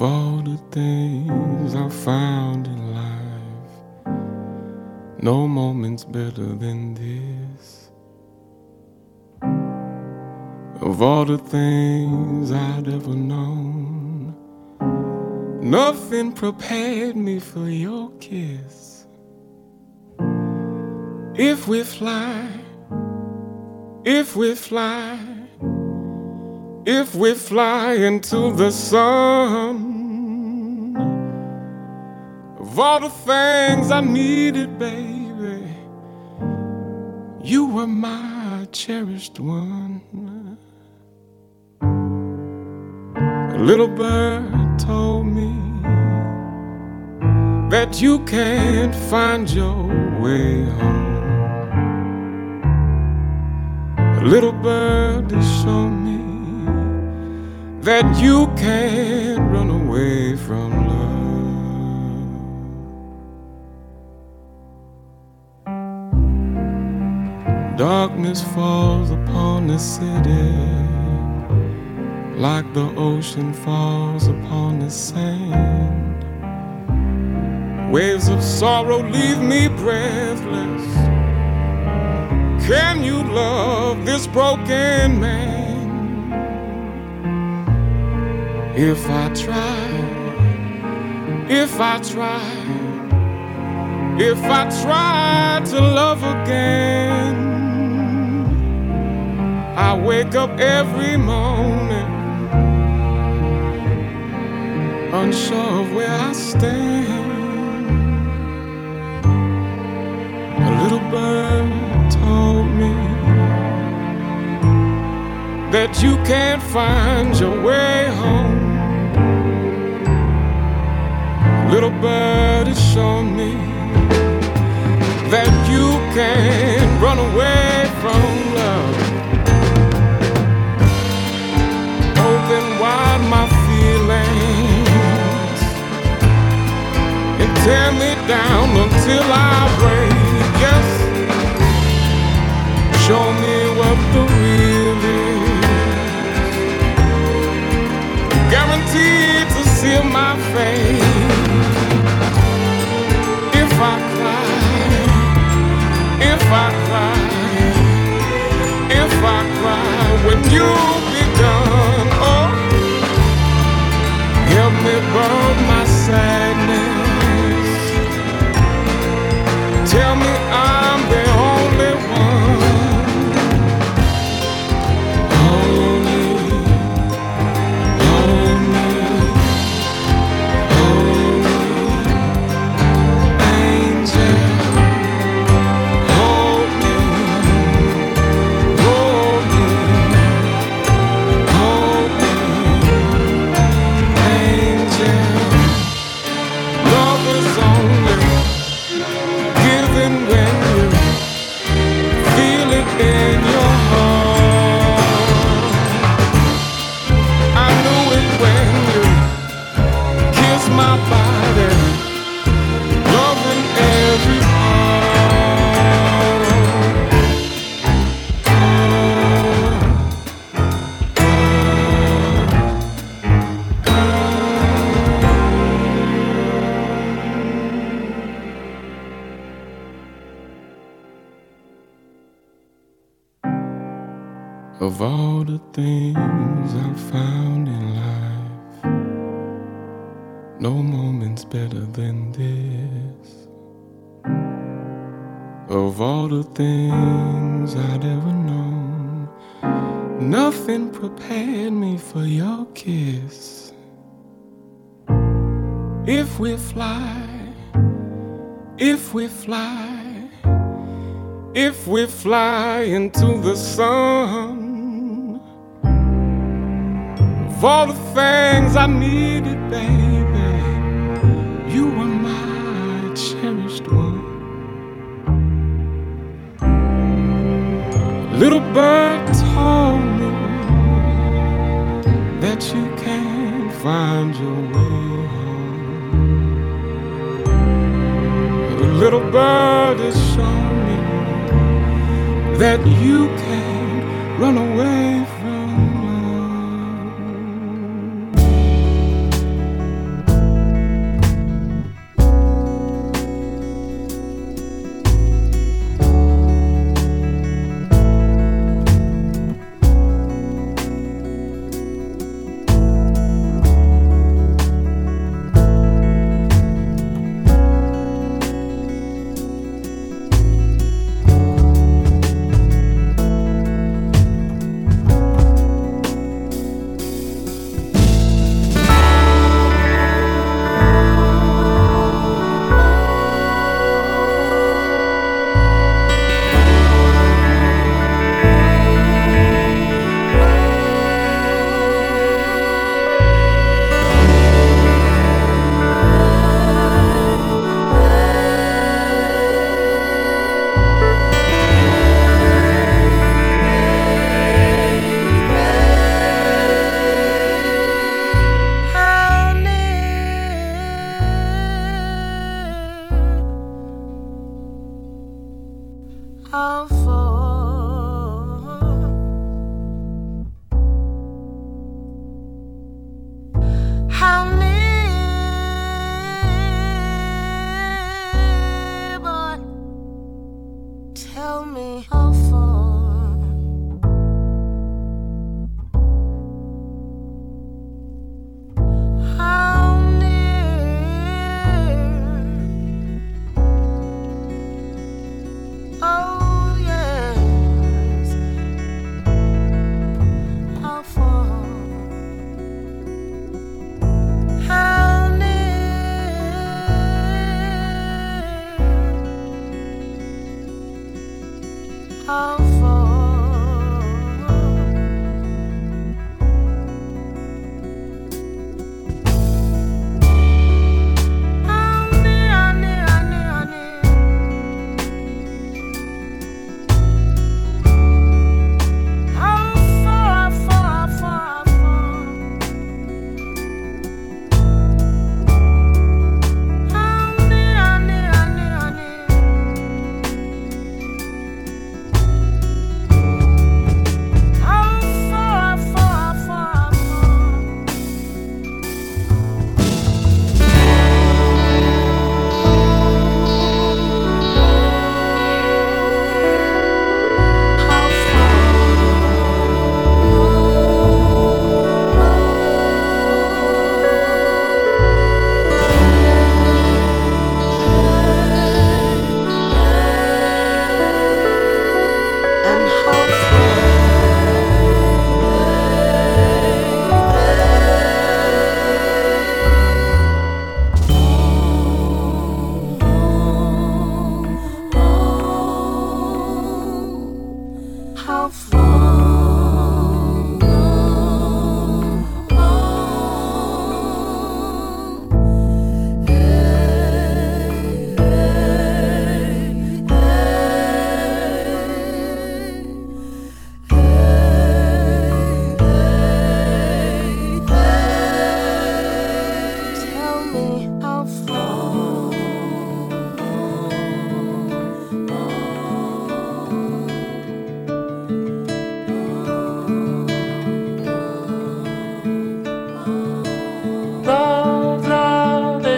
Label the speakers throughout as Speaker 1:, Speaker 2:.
Speaker 1: Of all the things I've found in life, no moment's better than this. Of all the things I'd ever known, nothing prepared me for your kiss. If we fly, if we fly, if we fly into the sun, all the things I needed, baby, you were my cherished one. A little bird told me that you can't find your way home. A little bird has shown me that you can't run away from Darkness falls upon the city like the ocean falls upon the sand. Waves of sorrow leave me breathless. Can you love this broken man? If I try, if I try, if I try to love again, I wake up every morning unsure of where I stand. A little bird told me that you can't find your way home. Little bird has shown me that you can't run away from love. Open wide my feelings and tear me down until I break. Yes, show me what the real is. Guaranteed to seal my fate. If I cry, if I cry, if I cry, when you be done, me burn my sadness. Fly, if we fly into the sun, of all the things I needed, baby, you were my cherished one. Little bird told me that you can't find your way little bird has shown me that you can't run away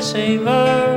Speaker 2: Saver.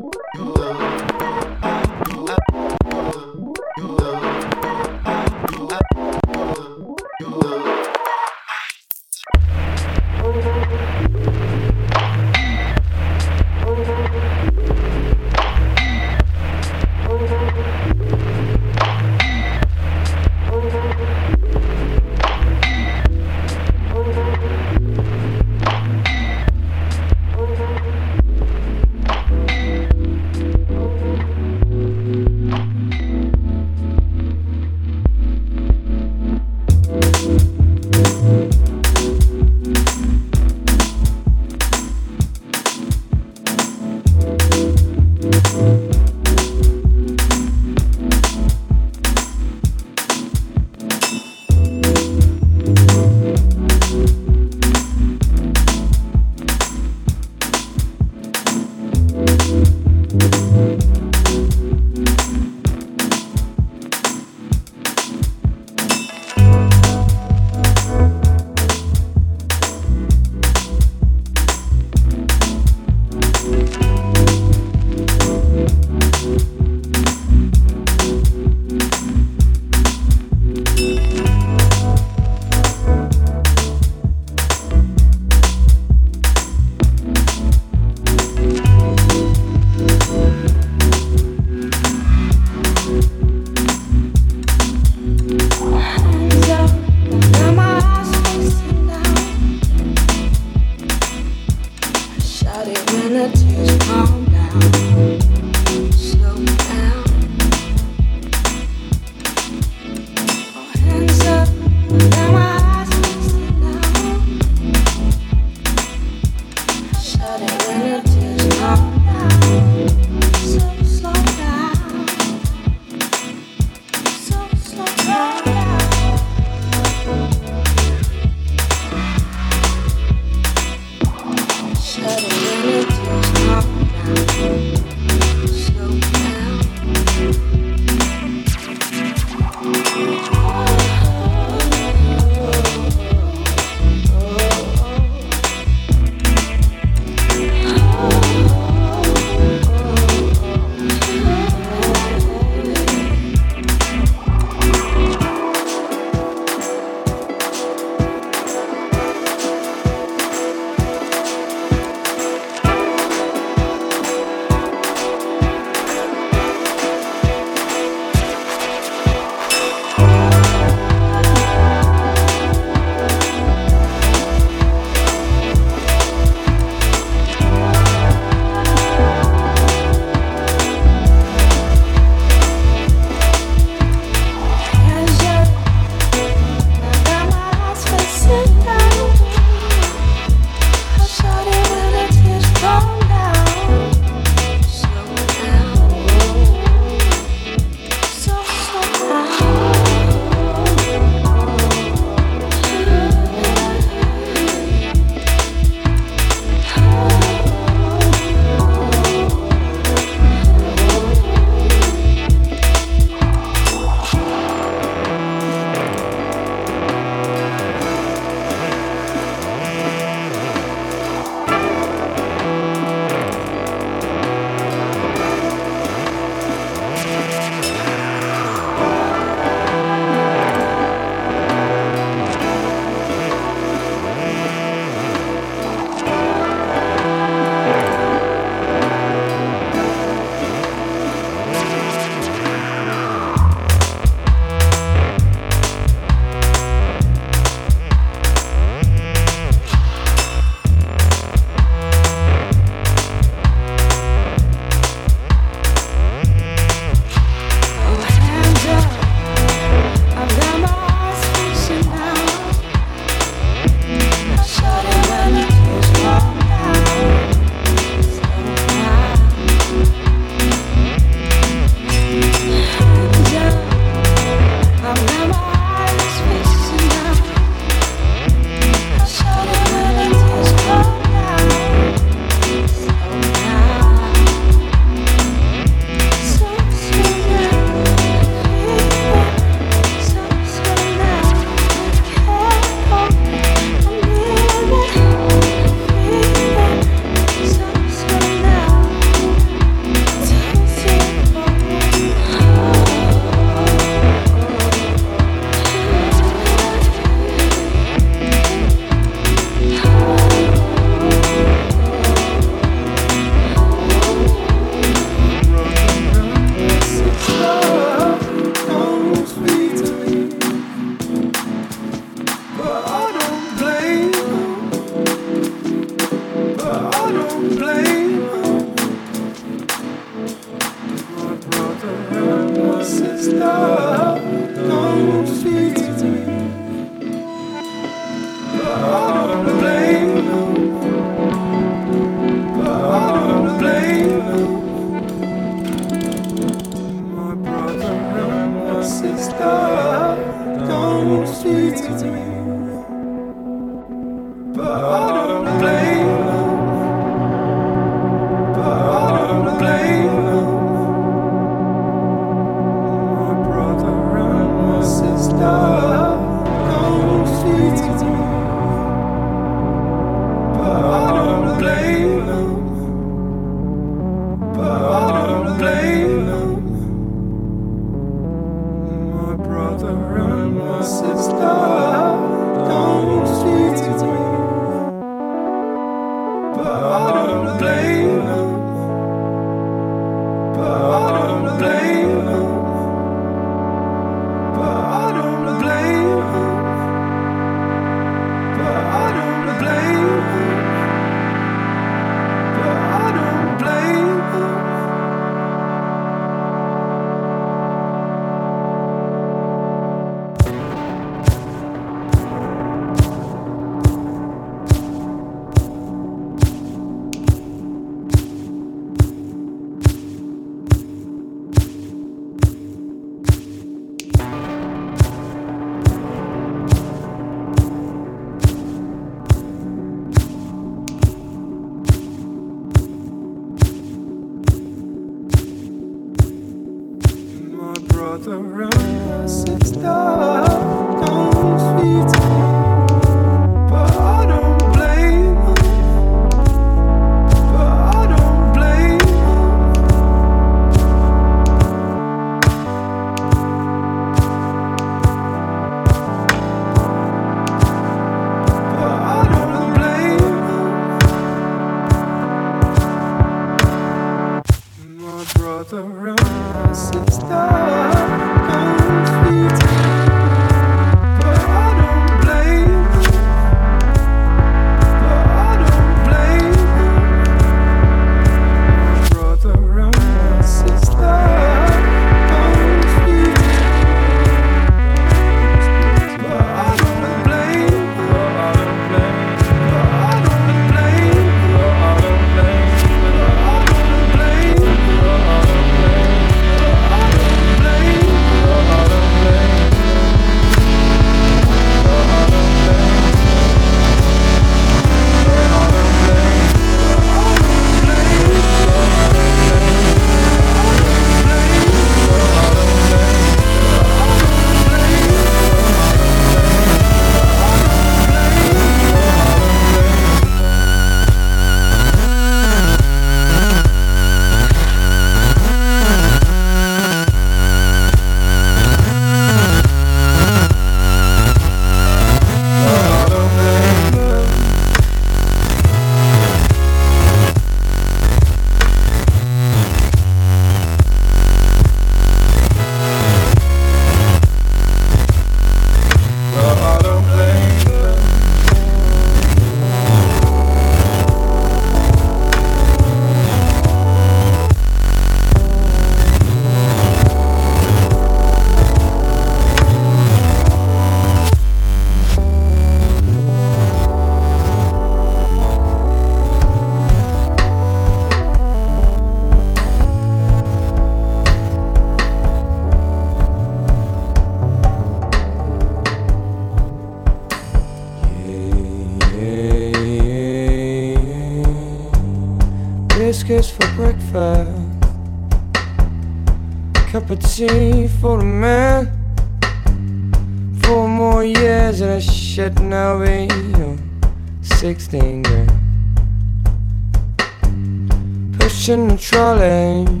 Speaker 2: in the trolley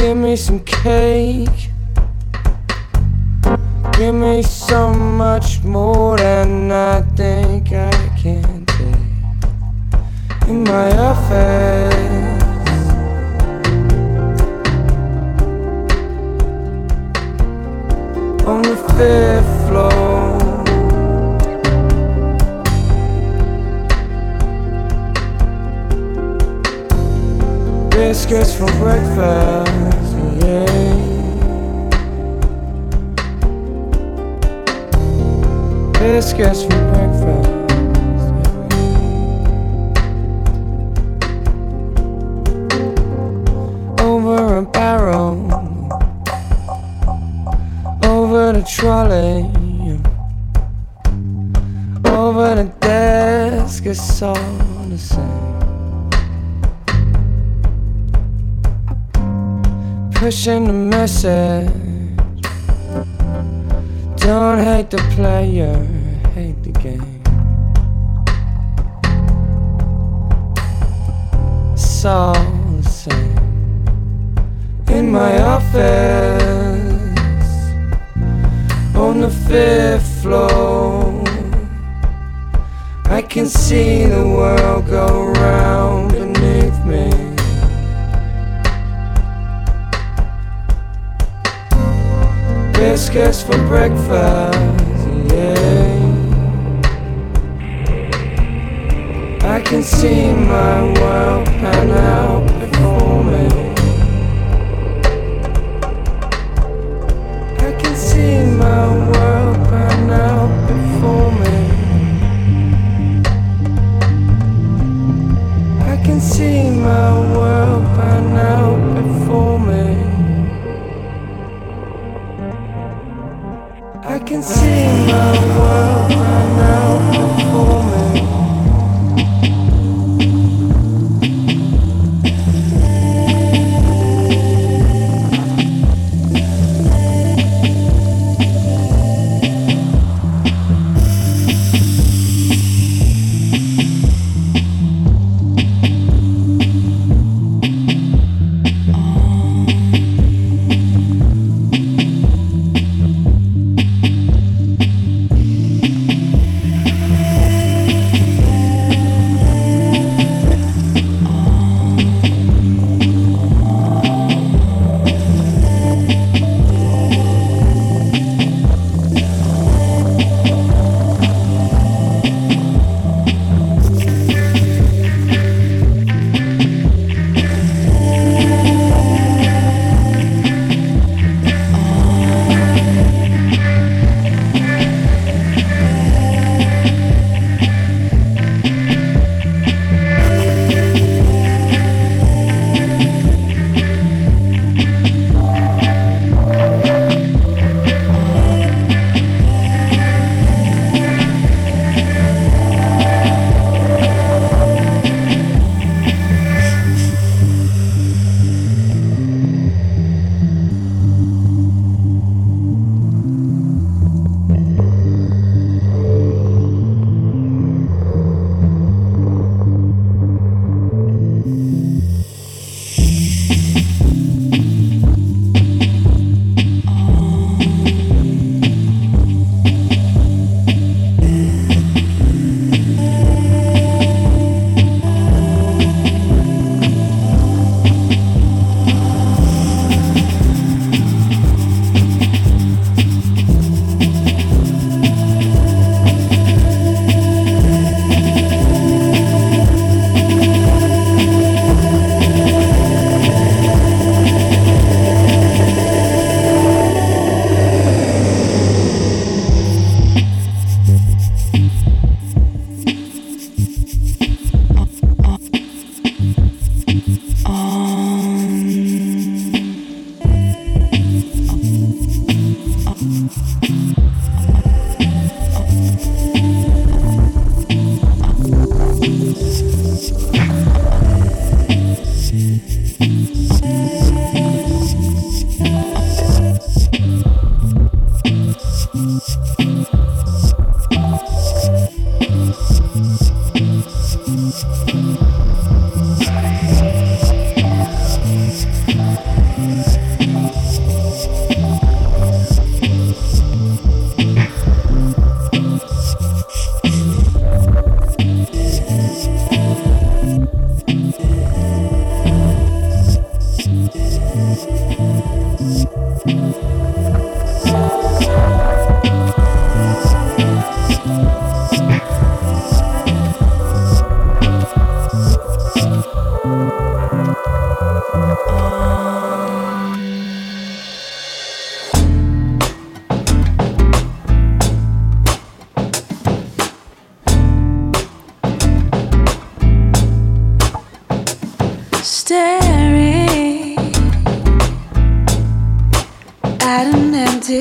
Speaker 2: Give me some cake. Give me so much more than I think I can take in my office. On the fifth floor. Biscuits for breakfast, biscuits for breakfast. Over a barrel, over the trolley, over the desk, it's all the same. Pushing the message. Don't hate the player, hate the game. It's all the same. In my office, on the fifth floor, I can see the world go round beneath me. Biscuits for breakfast, yeah. I can see my world pan out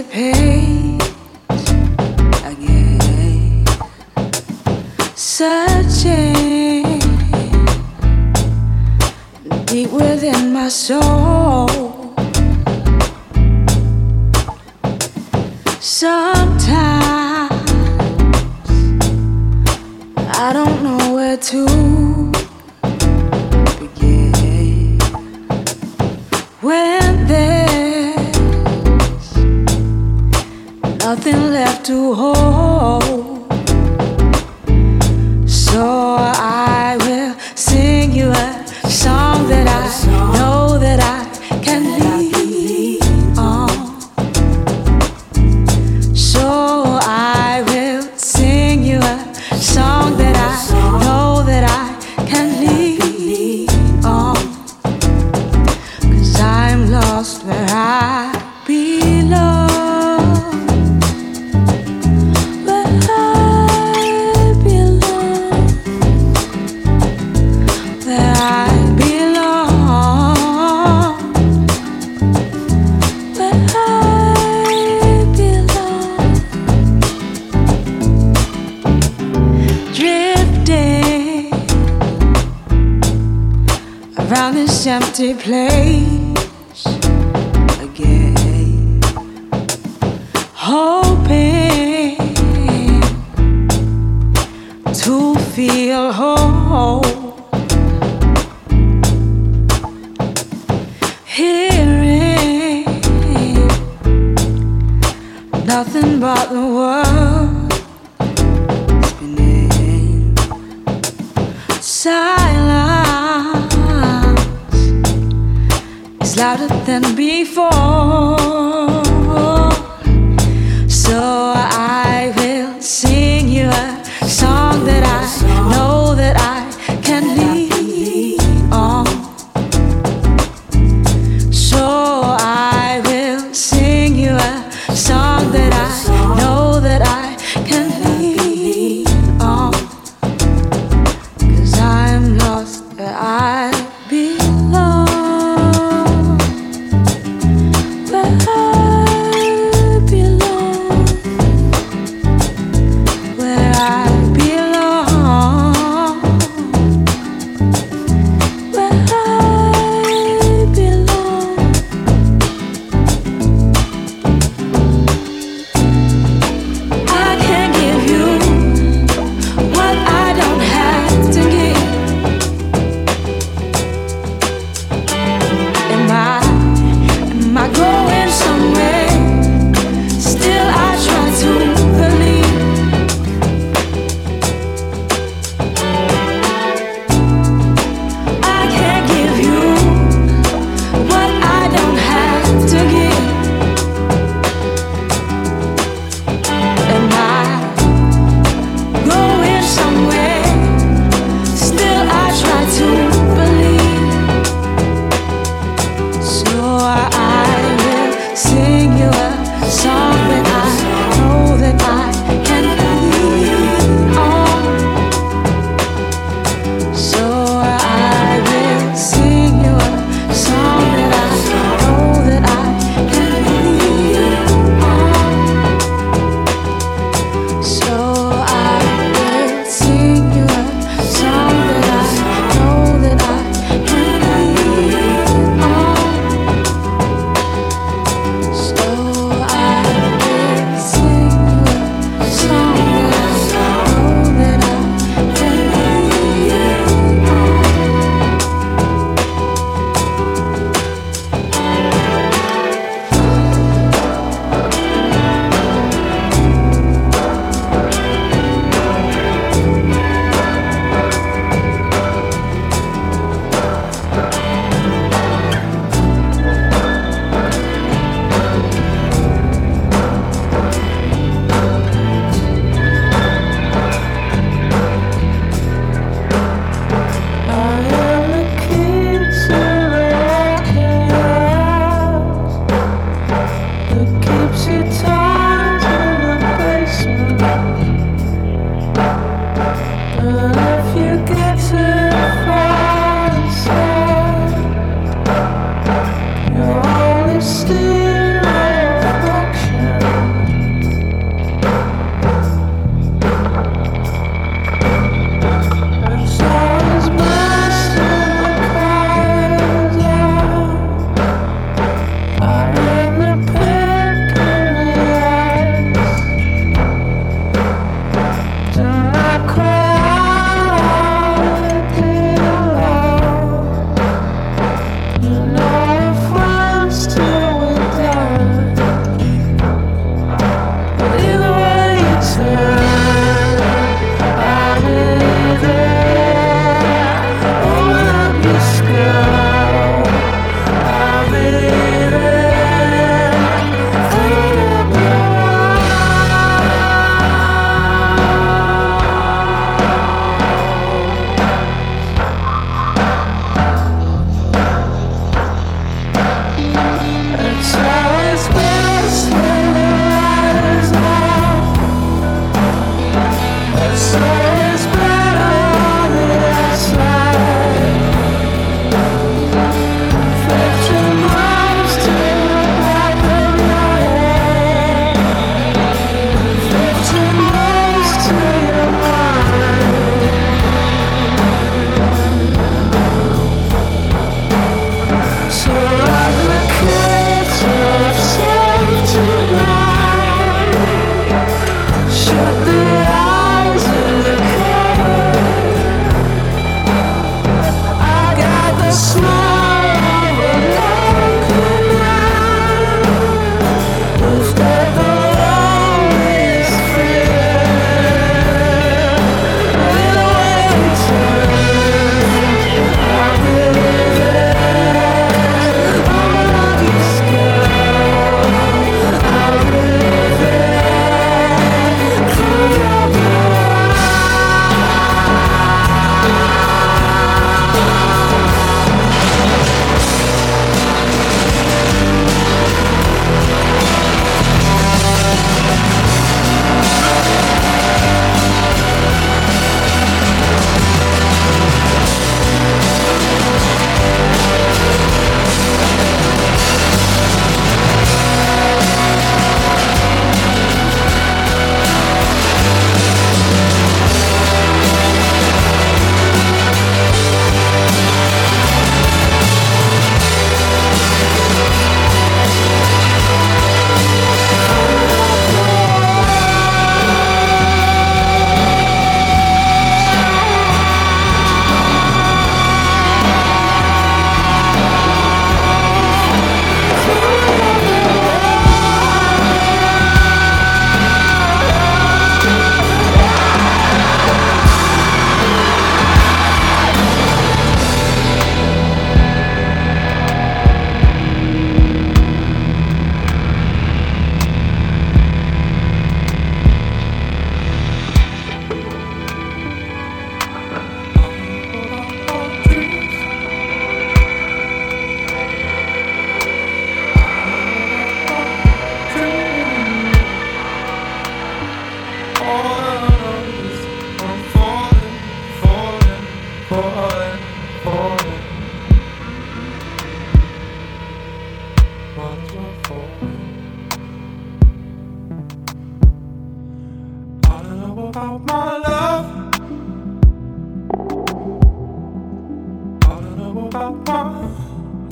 Speaker 3: page again, searching deep within my soul.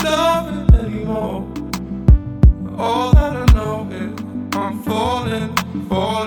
Speaker 3: loving anymore. All that I know is I'm falling, falling.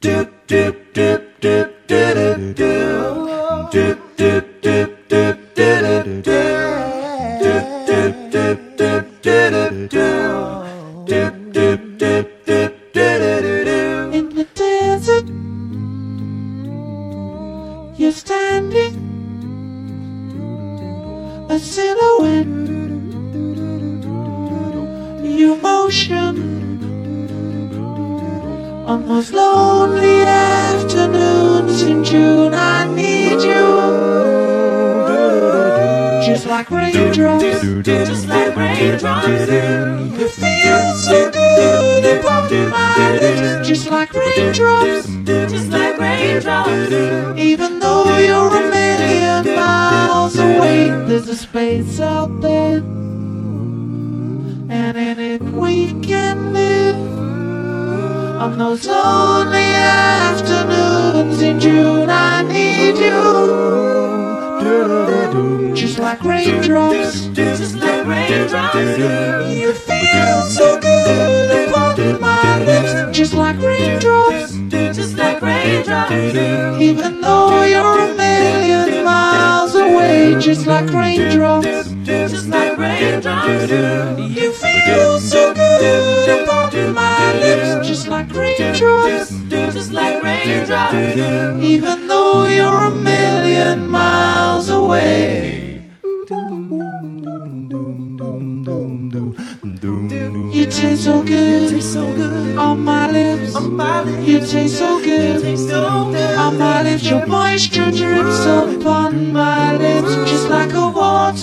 Speaker 3: doop doop.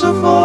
Speaker 3: A waterfall,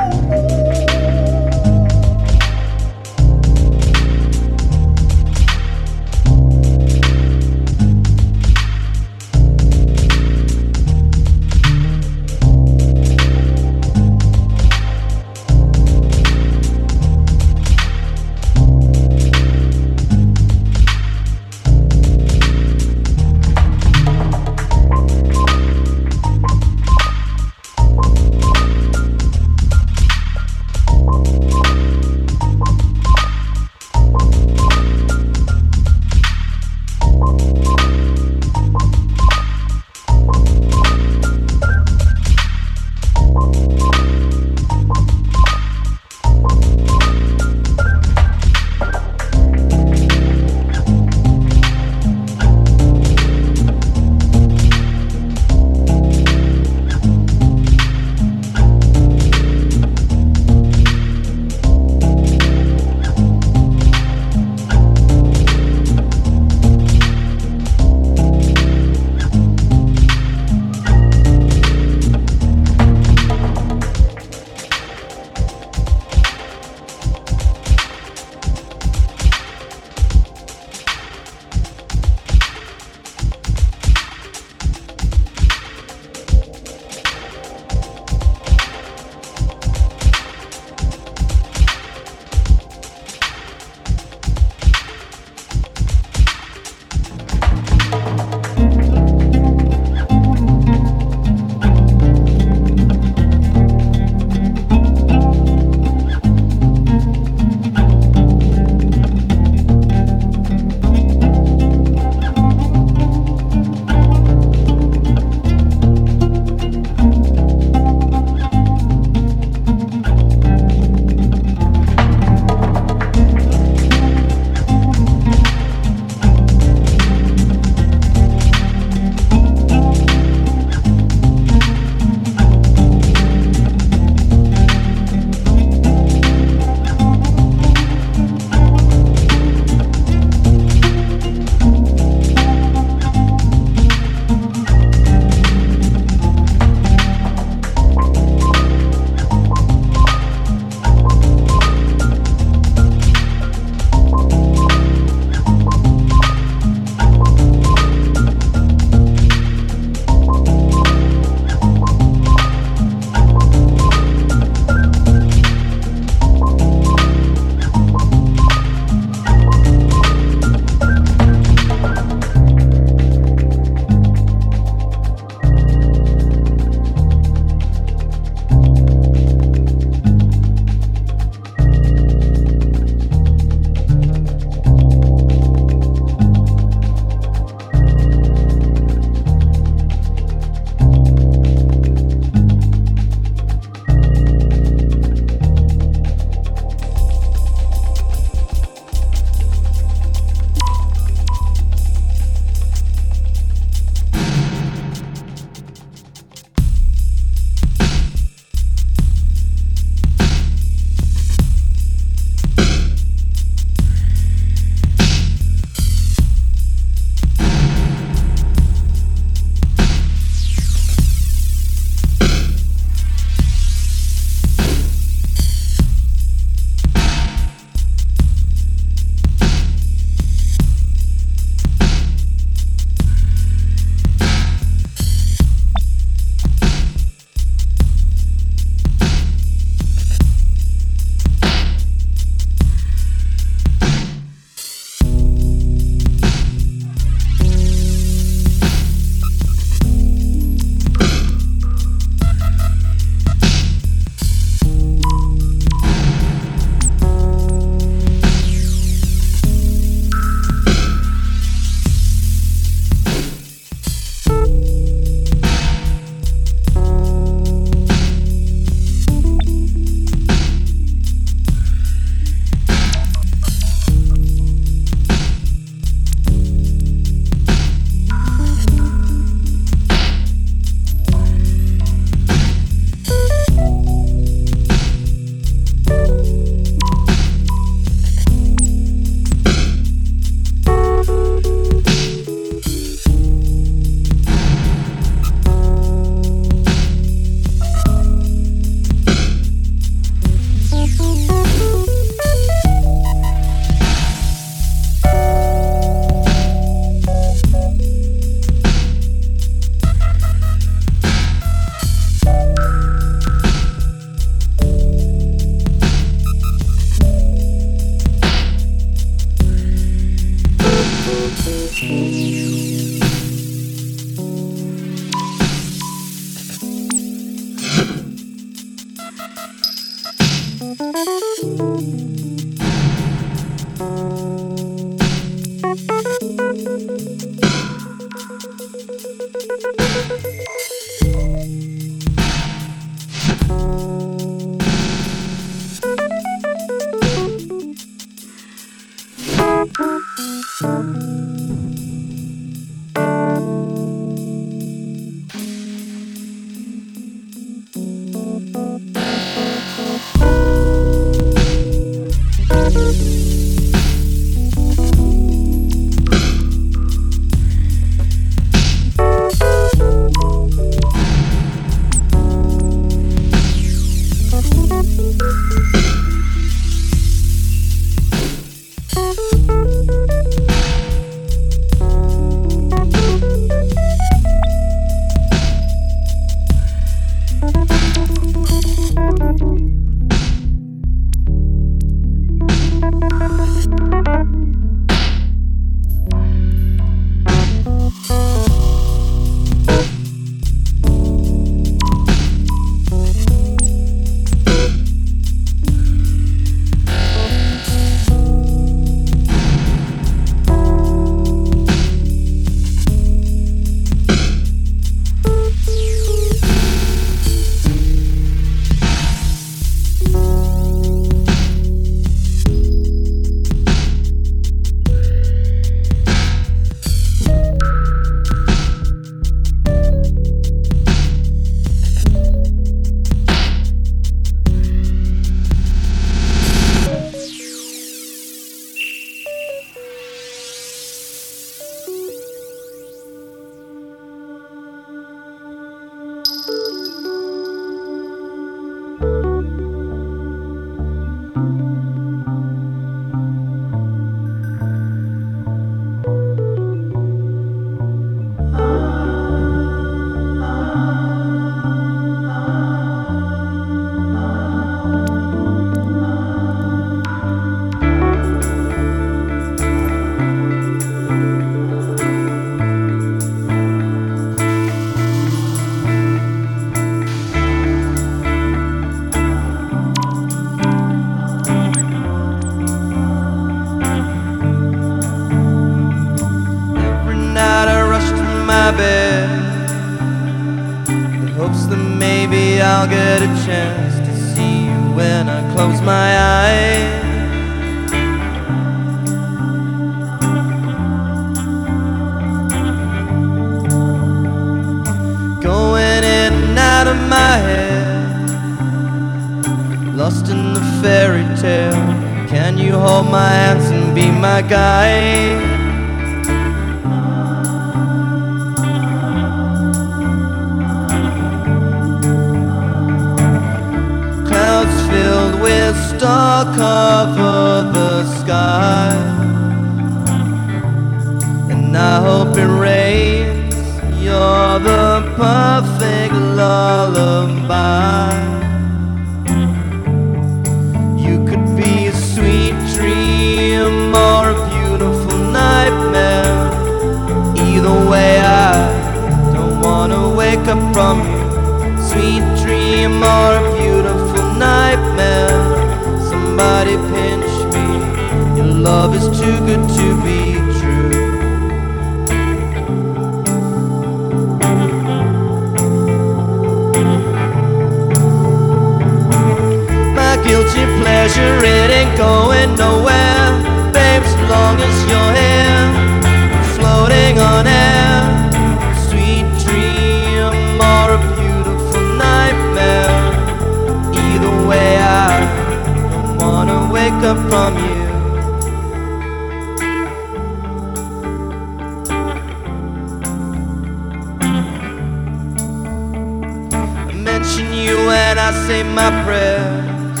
Speaker 3: say my prayers.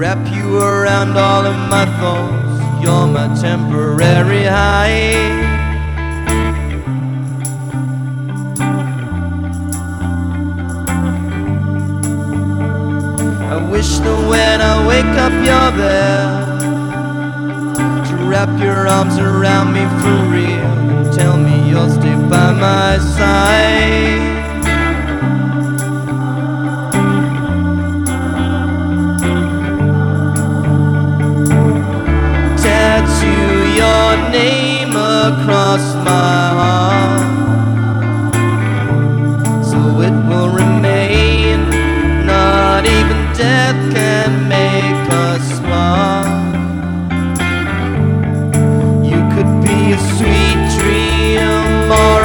Speaker 3: Wrap you around all of my thoughts. You're my temporary high. I wish that when I wake up you're
Speaker 2: there To wrap your arms around me for real Tell me you'll stay by my side name across my heart so it will remain. Not even death can make us smart. You could be a
Speaker 4: sweet dream.